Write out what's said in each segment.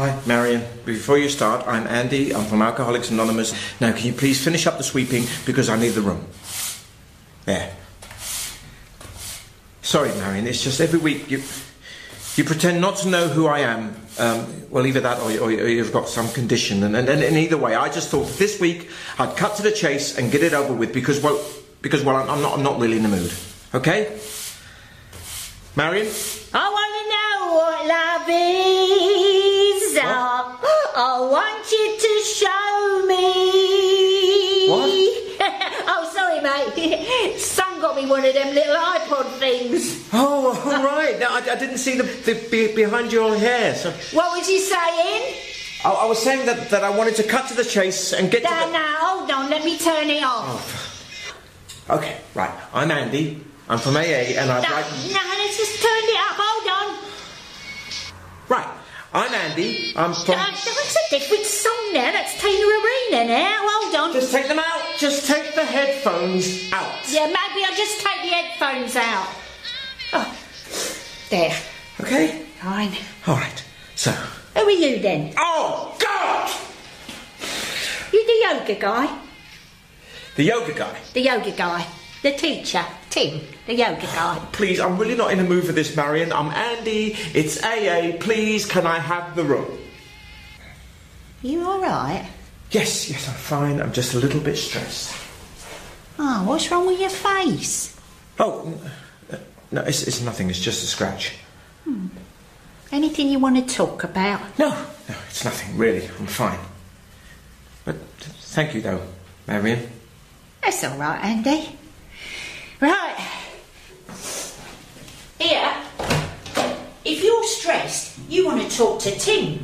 Hi, Marion. Before you start, I'm Andy. I'm from Alcoholics Anonymous. Now, can you please finish up the sweeping because I need the room? There. Sorry, Marion. It's just every week you you pretend not to know who I am. Um, well, either that or, or you've got some condition. And, and, and either way, I just thought this week I'd cut to the chase and get it over with because well, because well, I'm not I'm not really in the mood. Okay, Marion. I want to know what love is. I, want you to show me. What? oh, sorry, mate. Son got me one of them little iPod things. Oh, all right. No, I, I didn't see the, the be, behind your hair. So What was you saying? I, I was saying that, that I wanted to cut to the chase and get to No, the. no, hold on. Let me turn it Oh. off. Okay, right. I'm Andy. I'm from AA, and I'd no, like. no, let's just turn it up. Hold on. Right. I'm Andy. I'm from. Uh, that's a different song now. That's Tina Arena now. Hold on. Just take them out. Just take the headphones out. Yeah, maybe I'll just take the headphones out. Oh, there. Okay. Fine. All right. So. Who are you then? Oh God! You the yoga guy? The yoga guy. The yoga guy. The teacher. Tim. The yoga guy. Please, I'm really not in the mood for this, Marion. I'm Andy. It's AA. Please, can I have the room? You alright? Yes, yes, I'm fine. I'm just a little bit stressed. Oh, what's wrong with your face? Oh, uh, no, it's, it's nothing. It's just a scratch. Anything you want to talk about? No, no, it's nothing, really. I'm fine. But thank you, though, Marion. That's alright, Andy. Right. Here. If you're stressed, you want to talk to Tim.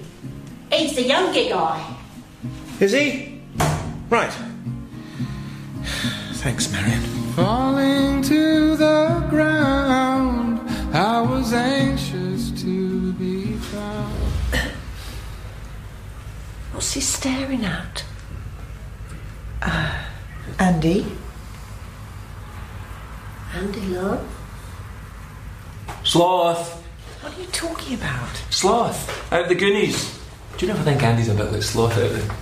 He's the younger guy. Is he? Right. Thanks, Marion. Falling to the ground, I was anxious to be found. What's he staring at? Uh, Andy? Andy, love? Sloth! What are you talking about? Sloth! Out of the Goonies! Do you never think Andy's a bit like Sloth out of the.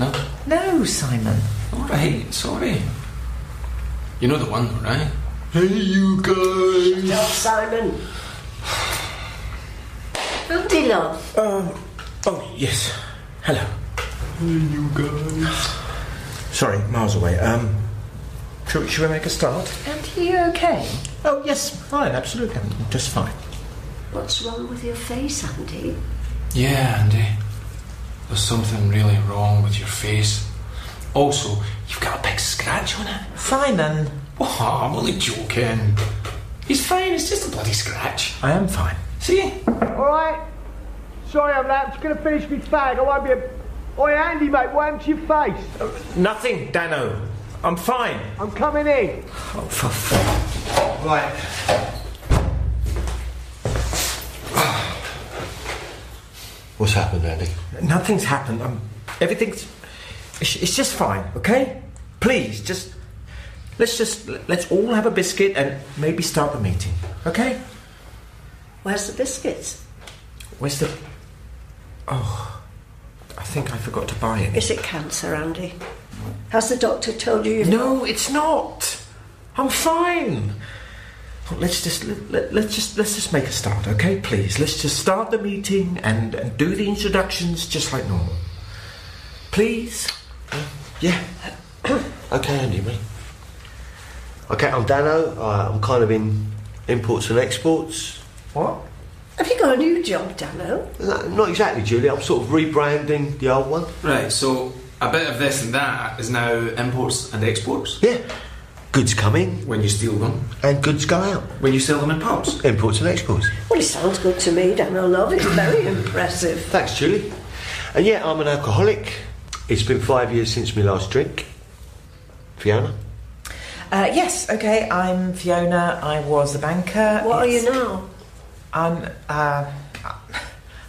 No? No, Simon. Alright, sorry. You know the one, right? Hey, you guys! No, Simon. Andy, love. Um, oh, yes. Hello. Hey, you guys! Sorry, miles away. Um, should, should we make a start? Andy, are you okay? Oh, yes, fine, absolutely. I'm just fine. What's wrong with your face, Andy? Yeah, Andy. There's something really wrong with your face. Also, you've got a big scratch on it. Simon! Oh, I'm only joking. He's fine, it's just a bloody scratch. I am fine. See? Alright. Sorry, I'm late. I'm just going to finish my fag. I won't be a. Oi, Andy, mate, what happened to your face? Nothing, Dano. I'm fine. I'm coming in. Oh, for fuck. Right. What's happened, Andy? Nothing's happened. Um, everything's. It's, it's just fine, okay? Please, just. Let's just. Let's all have a biscuit and maybe start the meeting, okay? Where's the biscuits? Where's the. Oh. I think I forgot to buy it. Is it cancer, Andy? Has the doctor told you you've No, it's not. I'm fine. Well, Let's just let, let, let's just let's just make a start, okay? Please, let's just start the meeting and, and do the introductions just like normal. Please. Yeah. Okay, Andy, mate. Okay, I'm Dano. Uh, I'm kind of in imports and exports. What? Have you got a new job, Dano? No, not exactly, Julie. I'm sort of rebranding the old one. Right, so a bit of this and that is now imports and exports. Yeah. Goods come in When you steal them, and goods go out. when you sell them in pubs. Imports and exports. Well, it sounds good to me, Dano, love. It's very impressive. Thanks, Julie. And yeah, I'm an alcoholic. It's been five years since my last drink. Fiona? Uh, yes, okay, I'm Fiona. I was a banker. What are you now? I'm. Uh,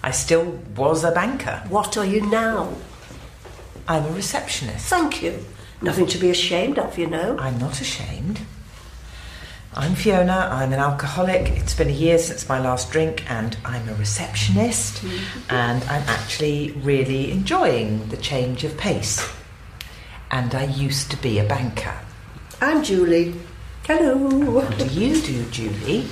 I still was a banker. What are you now? I'm a receptionist. Thank you. Nothing to be ashamed of, you know. I'm not ashamed. I'm Fiona, I'm an alcoholic. It's been a year since my last drink, and I'm a receptionist, and I'm actually really enjoying the change of pace. And I used to be a banker. I'm Julie. Hello. What do you do, Julie?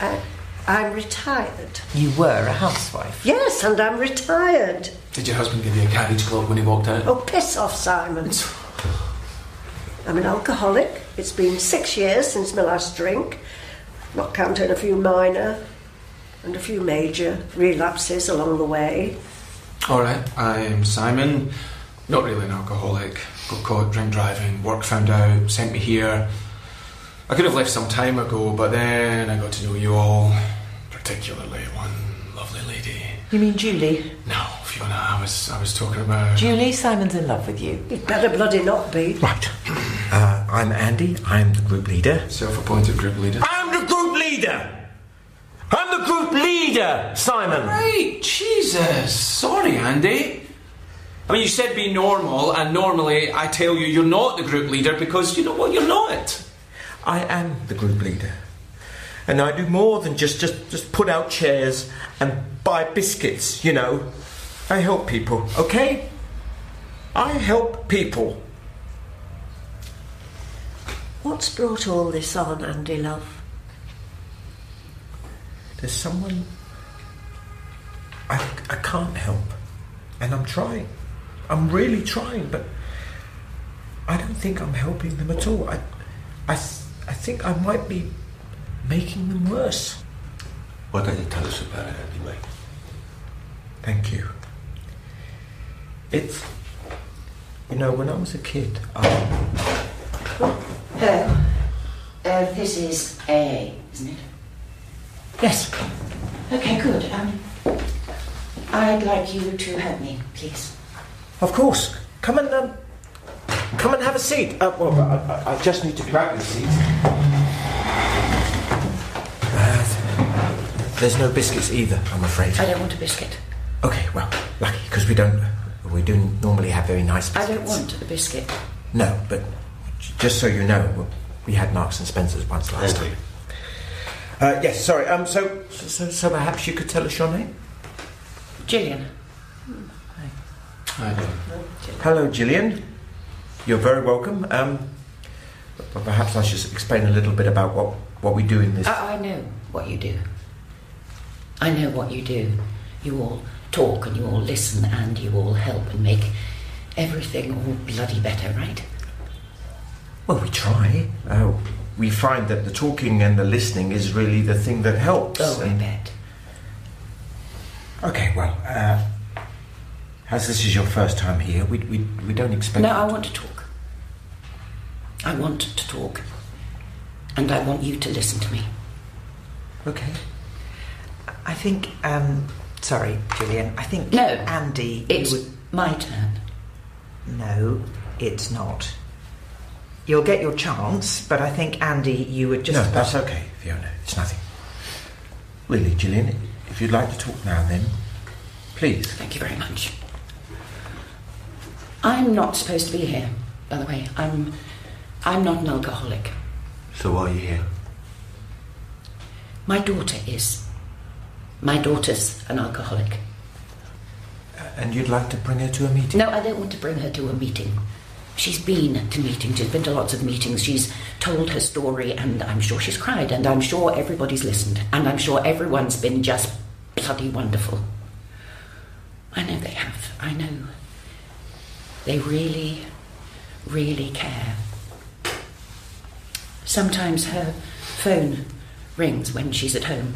Uh, I'm retired. You were a housewife. Yes, and I'm retired. Did your husband give you a carriage club when he walked out? Oh, piss off, Simon. I'm an alcoholic. It's been six years since my last drink, not counting a few minor and a few major relapses along the way. All right, I'm Simon. Not really an alcoholic. Got caught drink driving. Work found out. Sent me here. I could have left some time ago, but then I got to know you all, particularly one lovely lady. You mean Julie? No, Fiona, I was I was talking about. Julie, Simon's in love with you. It better bloody not be. Right. Uh, I'm Andy. I'm the group leader. Self-appointed group leader. I'm the group leader! I'm the group leader, Simon! Right, Jesus. Sorry, Andy. I mean, you said be normal, and normally I tell you you're not the group leader because you know what, you're not. I am the group leader. And I do more than just, just, just put out chairs and buy biscuits, you know. I help people, okay? I help people. What's brought all this on, Andy, love? There's someone I, I can't help. And I'm trying. I'm really trying, but I don't think I'm helping them at all. I, I, I think I might be making them worse. Why don't you tell us about it, Andy, mate? Thank you. It's, you know, when I was a kid, I, Hello. Uh, this is AA, isn't it? yes, Okay, good. Um, I'd like you to help me, please. of course. Come and, um, come and have a seat. Uh, well, I, I, I just need to grab your seat. Uh, there's no biscuits either, I'm afraid. I don't want a biscuit. Okay, well, lucky because we don't, we do normally have very nice I don't want a biscuit. No, but just so you know, we had Marks and Spencers once last Andy. time. Uh, yes, sorry. Um, so, so, so perhaps you could tell us your name. Gillian. Hi. know. Hello, Gillian. You're very welcome. Um, but perhaps I should explain a little bit about what, what we do in this. I, I know what you do. I know what you do. You all talk and you all listen and you all help and make everything all bloody better, right? Well, we try. Uh, we find that the talking and the listening is really the thing that helps. Oh, I and- bet. Okay, well, uh, as this is your first time here, we, we, we don't expect. No, I to- want to talk. I want to talk. And I want you to listen to me. Okay. I think, um, sorry, Gillian, I think No, Andy, It's you would. my turn. No, it's not. You'll get your chance, but I think, Andy, you would just. no, that's okay, Fiona. It's nothing. Really, Gillian, if you'd like to talk now, then please. Thank you very much. I'm not supposed to be here, by the way. I'm I'm not an alcoholic. So why are you here? My daughter is. My daughter's an alcoholic. Uh, and you'd like to bring her to a meeting? No, I don't want to bring her to a meeting. She's been to meetings, she's been to lots of meetings, she's told her story, and I'm sure she's cried, and I'm sure everybody's listened, and I'm sure everyone's been just bloody wonderful. I know they have, I know. They really, really care. Sometimes her phone rings when she's at home,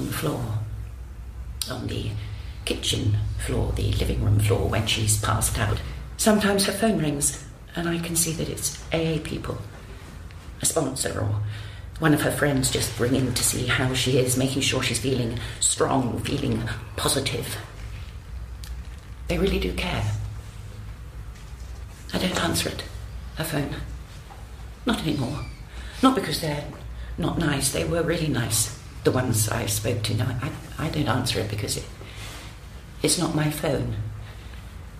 on the floor, on the kitchen floor, the living room floor, when she's passed out. Sometimes her phone rings, and I can see that it's AA people, a sponsor, or one of her friends just ringing to see how she is, making sure she's feeling strong, feeling positive. They really do care. I don't answer it, her phone. Not anymore. Not because they're not nice. They were really nice, the ones I spoke to. No, I, I don't answer it because it, it's not my phone.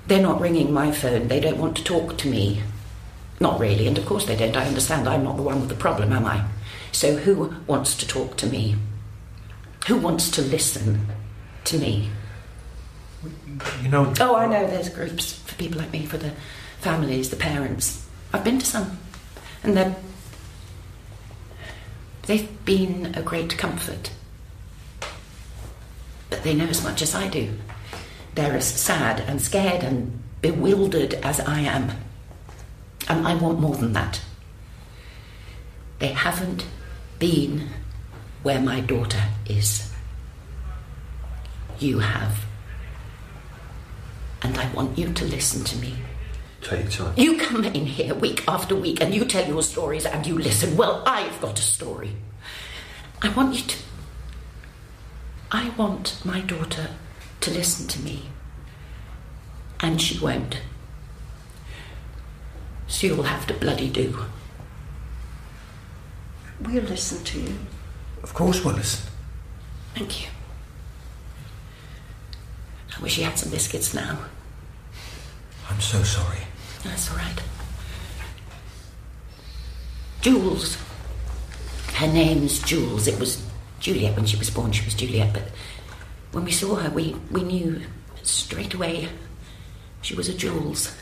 They're not ringing my phone. They don't want to talk to me. Not really, and of course they don't. I understand I'm not the one with the problem, am I? So who wants to talk to me? Who wants to listen to me? You know. Oh, I know there's groups for people like me, for the families, the parents. I've been to some, and they're, they've been a great comfort. But they know as much as I do. They're as sad and scared and bewildered as I am. And I want more than that. They haven't been where my daughter is. You have. And I want you to listen to me. Take time. You come in here week after week and you tell your stories and you listen. Well, I've got a story. I want you to. I want my daughter to listen to me. And she won't. So you'll have to bloody do. We'll listen to you. Of course we'll listen. Thank you. I wish you had some biscuits now. I'm so sorry. That's all right. Jules. Her name's Jules. It was Juliet when she was born. She was Juliet, but when we saw her, we, we knew straight away she was a Jules.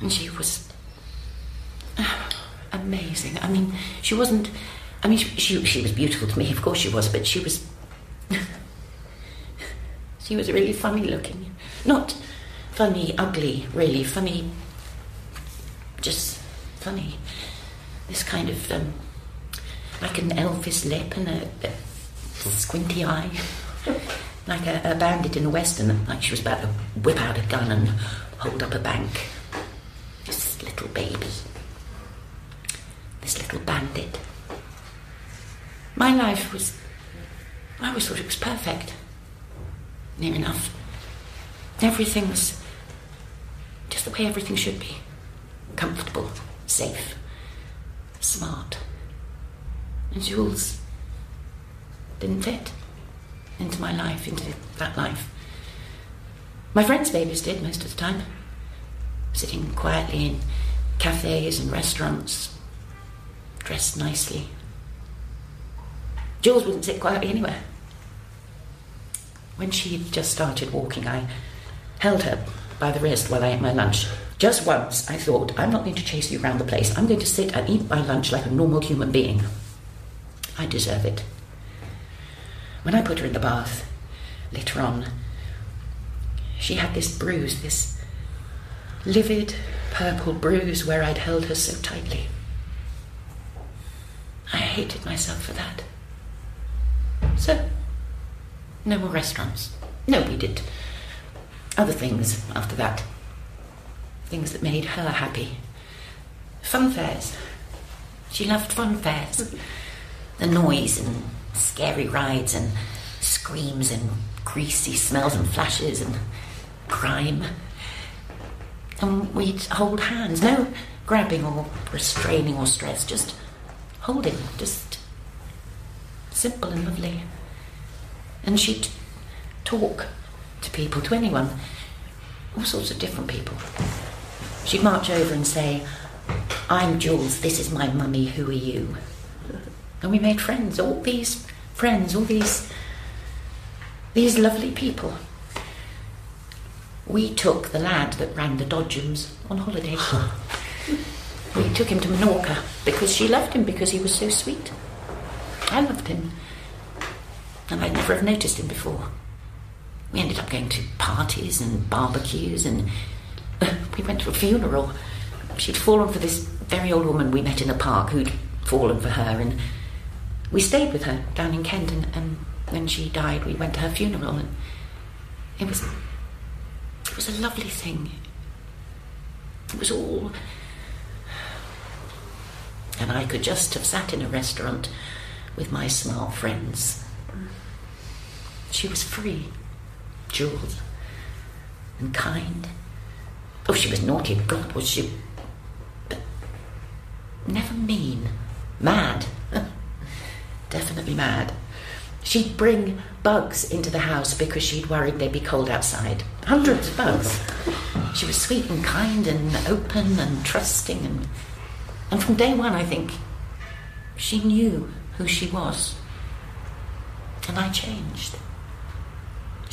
And she was amazing. I mean, she wasn't. I mean, she, she, she was beautiful to me, of course she was, but she was. she was really funny looking. Not funny, ugly, really. Funny. Just funny. This kind of. Um, like an elfish lip and a, a squinty eye. like a, a bandit in a western, like she was about to whip out a gun and hold up a bank. This little baby. This little bandit. My life was. I always thought it was perfect. Near enough. Everything was just the way everything should be comfortable, safe, smart. And Jules didn't fit into my life, into that life. My friends' babies did most of the time, sitting quietly in cafes and restaurants, dressed nicely. Jules wouldn't sit quietly anywhere. When she had just started walking, I held her by the wrist while I ate my lunch. Just once, I thought, I'm not going to chase you around the place. I'm going to sit and eat my lunch like a normal human being. I deserve it. When I put her in the bath later on, she had this bruise, this livid purple bruise where I'd held her so tightly. I hated myself for that. So, no more restaurants. No, we did other things after that. Things that made her happy. Fun fairs. She loved fun fairs. The noise and scary rides and screams and greasy smells and flashes and crime. And we'd hold hands, no grabbing or restraining or stress, just holding, just simple and lovely. And she'd talk to people, to anyone, all sorts of different people. She'd march over and say, I'm Jules, this is my mummy, who are you? And we made friends, all these friends, all these these lovely people. We took the lad that ran the Dodgems on holiday. we took him to Menorca because she loved him because he was so sweet. I loved him. And I'd never have noticed him before. We ended up going to parties and barbecues and uh, we went to a funeral. She'd fallen for this very old woman we met in the park who'd fallen for her and we stayed with her down in Kent and, and when she died we went to her funeral and it was it was a lovely thing. It was all and I could just have sat in a restaurant with my smart friends. She was free, Jules, and kind. Oh, she was naughty, God, was she? But never mean. Mad. Definitely mad. She She'd bring bugs into the house because she'd worried they'd be cold outside. Hundreds of bugs. She was sweet and kind and open and trusting and and from day one I think she knew who she was. And I changed.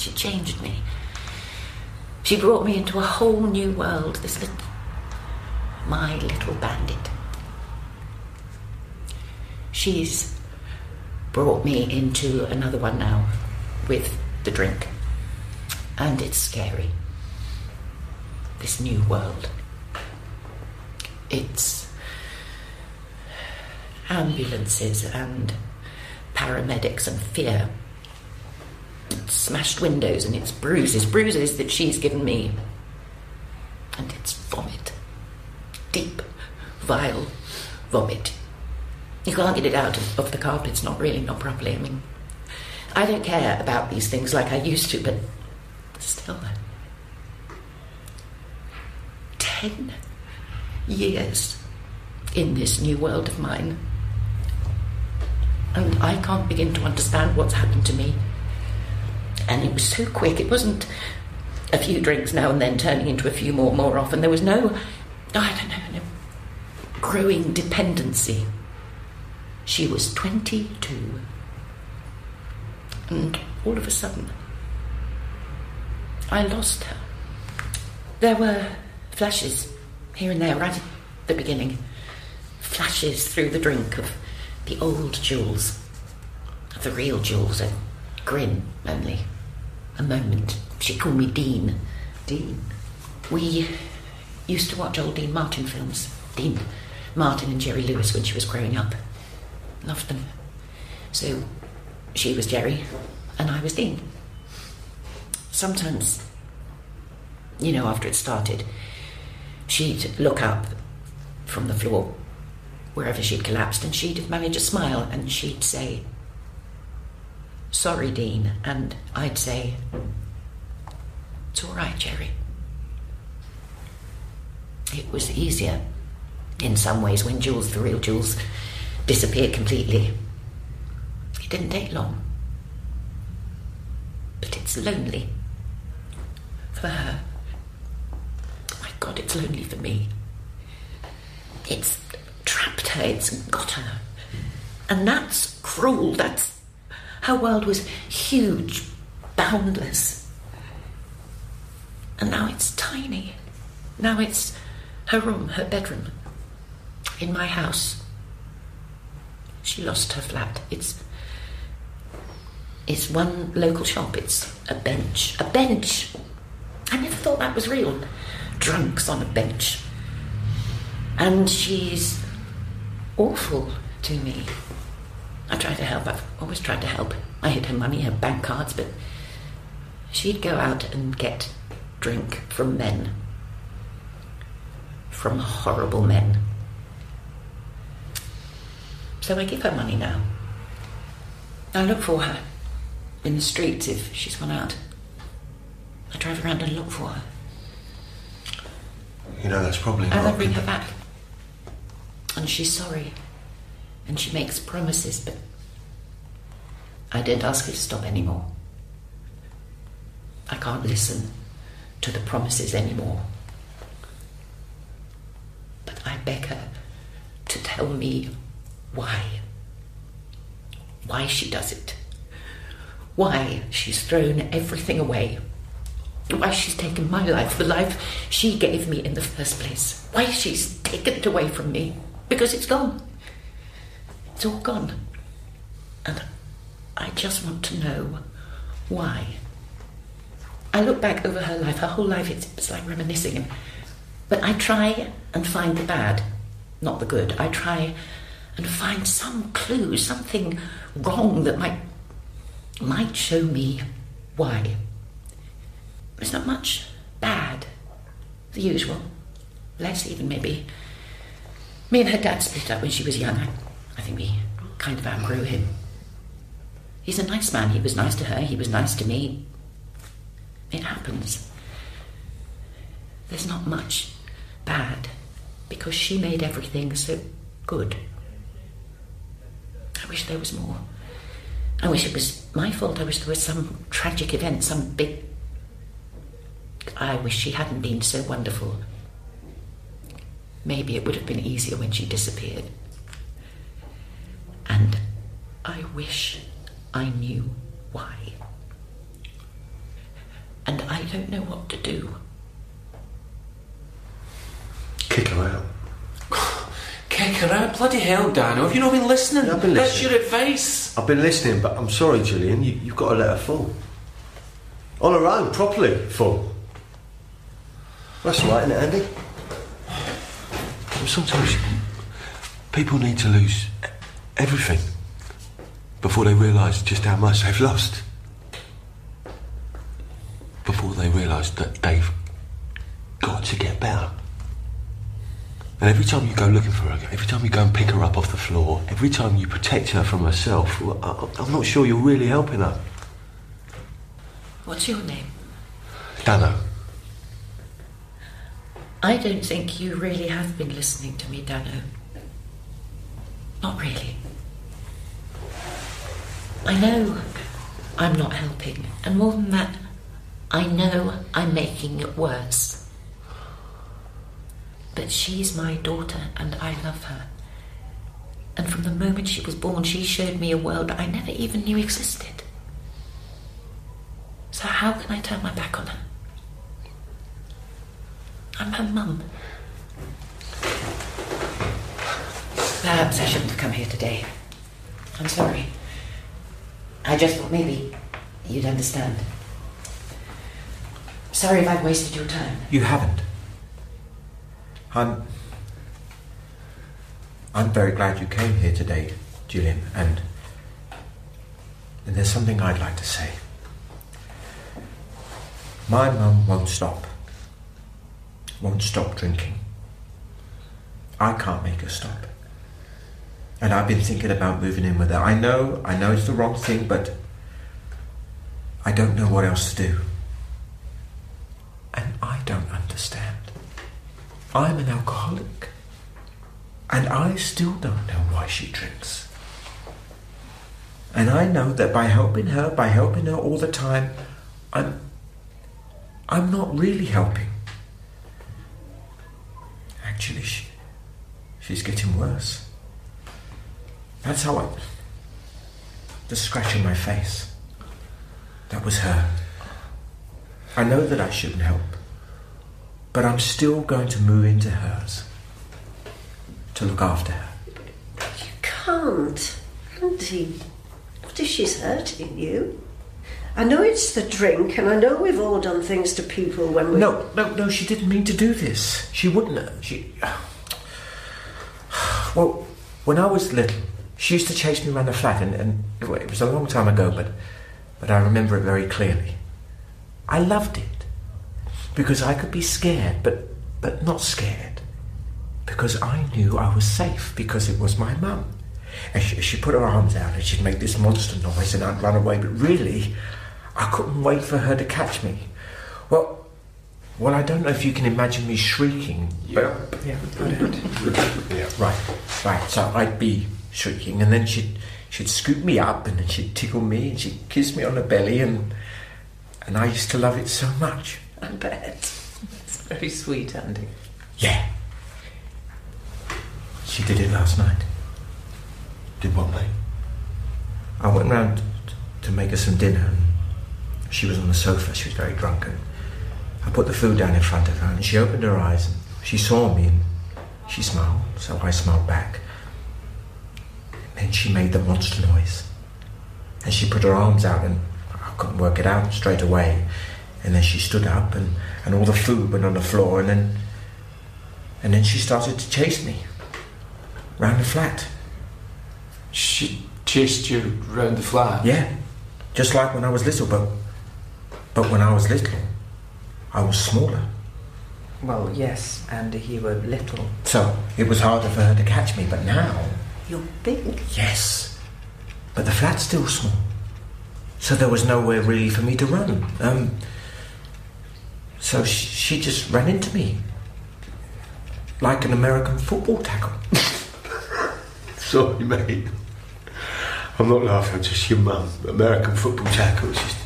She changed me. She brought me into a whole new world, this little my little bandit. She's brought me into another one now with the drink. And it's scary. This new world. It's ambulances and paramedics and fear. Smashed windows and it's bruises, bruises that she's given me. And it's vomit. Deep, vile vomit. You can't get it out of, of the carpets, not really, not properly. I mean, I don't care about these things like I used to, but still. Ten years in this new world of mine. And I can't begin to understand what's happened to me. And it was so quick. It wasn't a few drinks now and then turning into a few more more often. There was no, I don't know, no growing dependency. She was 22. And all of a sudden, I lost her. There were flashes here and there right at the beginning. Flashes through the drink of the old Jules, of the real Jules, a grin only. A moment. She called me Dean. Dean. We used to watch old Dean Martin films. Dean Martin and Jerry Lewis when she was growing up. Loved them. So she was Jerry and I was Dean. Sometimes, you know, after it started, she'd look up from the floor wherever she'd collapsed and she'd manage a smile and she'd say, Sorry, Dean. And I'd say, It's all right, Jerry. It was easier in some ways when Jules, the real Jules, disappeared completely. It didn't take long. But it's lonely for her. My God, it's lonely for me. It's trapped her, it's got her. And that's cruel. That's her world was huge, boundless. And now it's tiny. Now it's her room, her bedroom, in my house. She lost her flat. It's it's one local shop. It's a bench. A bench. I never thought that was real. Drunks on a bench. And she's awful to me. I try to help. I've always tried to help. I hid her money, her bank cards, but she'd go out and get drink from men. From horrible men. So I give her money now. I look for her in the streets if she's gone out. I drive around and look for her. You know, that's probably And I bring her back. And she's sorry. And she makes promises, but I didn't ask her to stop anymore. I can't listen to the promises anymore. But I beg her to tell me why. Why she does it. Why she's thrown everything away. Why she's taken my life, the life she gave me in the first place. Why she's taken it away from me. Because it's gone. It's all gone. And I just want to know why. I look back over her life, her whole life, it's, it's like reminiscing. But I try and find the bad, not the good. I try and find some clue, something wrong that might might show me why. There's not much bad. The usual. Less even maybe. Me and her dad split up when she was young. I, think we kind of outgrew him. He's a nice man. He was nice to her. He was nice to me. It happens. There's not much bad because she made everything so good. I wish there was more. I wish it was my fault. I wish there was some tragic event, some big. I wish she hadn't been so wonderful. Maybe it would have been easier when she disappeared. And I wish I knew why. And I don't know what to do. Kick her out. Kick her out. Bloody hell, Dano. Have you not been listening? Yeah, I've been listening. That's your advice. I've been listening, but I'm sorry, Gillian. You, you've got to let her fall. On her own, properly fall. That's right, isn't it, Andy? Sometimes people need to lose everything before they realise just how much they've lost. Before they realise that they've got to get better. And every time you go looking for her, every time you go and pick her up off the floor, every time you protect her from herself, I'm not sure you're really helping her. What's your name? Dano, I don't think you really have been listening to me, Dano. Not really. I know I'm not helping, and more than that, I know I'm making it worse. But she's my daughter, and I love her. And from the moment she was born, she showed me a world I never even knew existed. So, how can I turn my back on her? I'm her mum. Perhaps I shouldn't have come here today. I'm sorry. I just thought maybe you'd understand. Sorry if I've wasted your time. You haven't. I'm. I'm very glad you came here today, Gillian, and. And there's something I'd like to say. My mum won't stop. Won't stop drinking. I can't make her stop. And I've been thinking about moving in with her. I know, I know it's the wrong thing, but I don't know what else to do. And I don't understand. I'm an alcoholic. And I still don't know why she drinks. And I know that by helping her, by helping her all the time, I'm I'm not really helping. Actually, she, she's getting worse. That's how I. The scratch on my face. That was her. I know that I shouldn't help, but I'm still going to move into hers to look after her. You can't. Andy, what if she's hurting you? I know it's the drink, and I know we've all done things to people when we. No, no, no, she didn't mean to do this. She wouldn't. Uh, she. Well, when I was little, she used to chase me around the flat, and, and it was a long time ago, but, but I remember it very clearly. I loved it because I could be scared, but, but not scared because I knew I was safe because it was my mum. And she, she put her arms out and she'd make this monster noise and I'd run away, but really, I couldn't wait for her to catch me. Well, well, I don't know if you can imagine me shrieking. But, yeah, yeah, right, right. So I'd be shrieking, and then she'd she'd scoop me up, and then she'd tickle me, and she'd kiss me on the belly, and and I used to love it so much. I bet. It's very sweet, Andy. Yeah. She did it last night. did what, mate? I went round to make her some dinner, and she was on the sofa. She was very drunk, and I put the food down in front of her, and she opened her eyes, and she saw me, and she smiled, so I smiled back. And then she made the monster noise, and she put her arms out, and I couldn't work it out straight away. And then she stood up, and, and all the food went on the floor, and then and then she started to chase me round the flat. She chased you round the flat. Yeah, just like when I was little, but but when I was little, I was smaller. Well, yes, and you were little. So it was harder for her to catch me, but now, You're big. yes. But the flat's still small. So there was nowhere really for me to run. Um, so she, she just ran into me. Like an American football tackle. Sorry, mate. I'm not laughing, I'm just your mum. American football tackle. It's just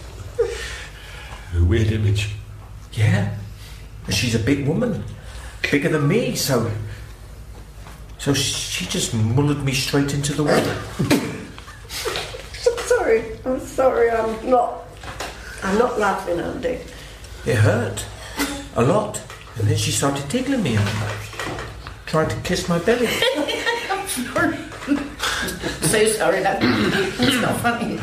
a weird image. Yeah. She's a big woman. Bigger than me, so. So she just mullered me straight into the water. sorry, I'm sorry, I'm not. I'm not laughing, Andy. It hurt. A lot. And then she started tickling me and trying to kiss my belly. I'm sorry. So sorry, that it's not funny.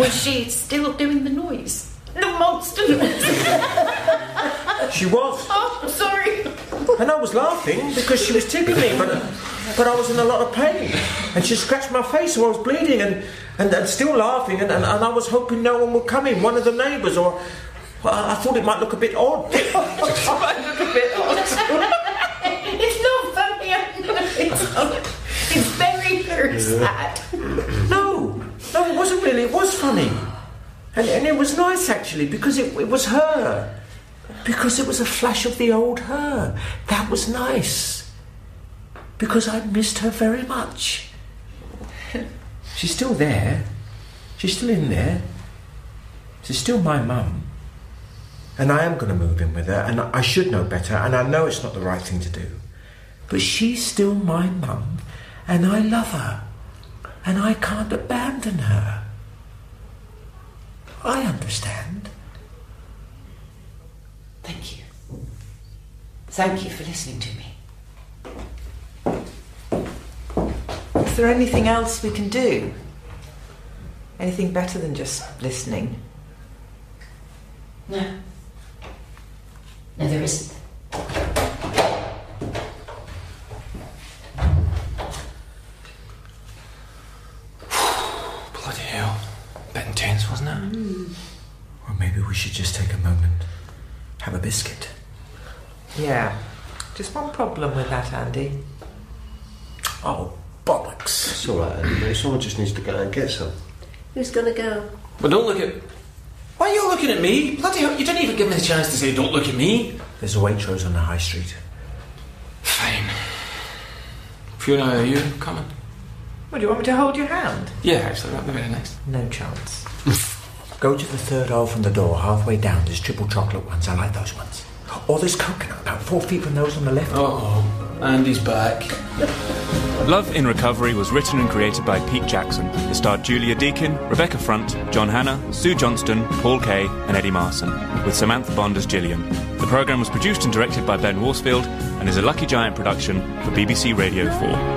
Was she still doing the noise? The monster noise. She was. Oh, sorry. And I was laughing because she was tickling me, but, but I was in a lot of pain. And she scratched my face so I was bleeding and, and, and still laughing. And, and, and I was hoping no one would come in, one of the neighbours, or well, I thought it might look a bit odd. it might look a bit odd. it's not funny. It's, not, it's very, very sad. No, no, it wasn't really. It was funny. And, and it was nice actually because it, it was her. Because it was a flash of the old her. That was nice. Because I missed her very much. She's still there. She's still in there. She's still my mum. And I am going to move in with her, and I should know better, and I know it's not the right thing to do. But she's still my mum, and I love her, and I can't abandon her. I understand. Thank you. Thank you for listening to me. Is there anything else we can do? Anything better than just listening? No. No, there isn't. Bloody hell. Bit intense, wasn't it? Hmm. Or maybe we should just take a moment, have a biscuit. Yeah. Just one problem with that, Andy. Oh, bollocks. It's all right, Andy, mate. Someone just needs to go and get some. Who's going to go? But don't look at. Why are you looking at me? Bloody hell, you didn't even give me the chance to say, don't look at me. There's a Waitrose on the high street. Fine. Fiona, are you coming? What, do you want me to hold your hand? Yeah, actually, that'd be very nice. No chance. Go to the third aisle from the door, halfway down. There's triple chocolate ones. I like those ones. Or there's coconut, about four feet from those on the left. Oh, Andy's back. Love in Recovery was written and created by Pete Jackson. It starred Julia Deakin, Rebecca Front, John Hannah, Sue Johnston, Paul Kaye, and Eddie Marsan, with Samantha Bond as Gillian. The programme was produced and directed by Ben Worsfield and is a Lucky Giant production for BBC Radio 4.